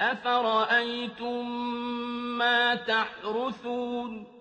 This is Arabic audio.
أَفَرَأَيْتُم مَّا تَحْرُثُونَ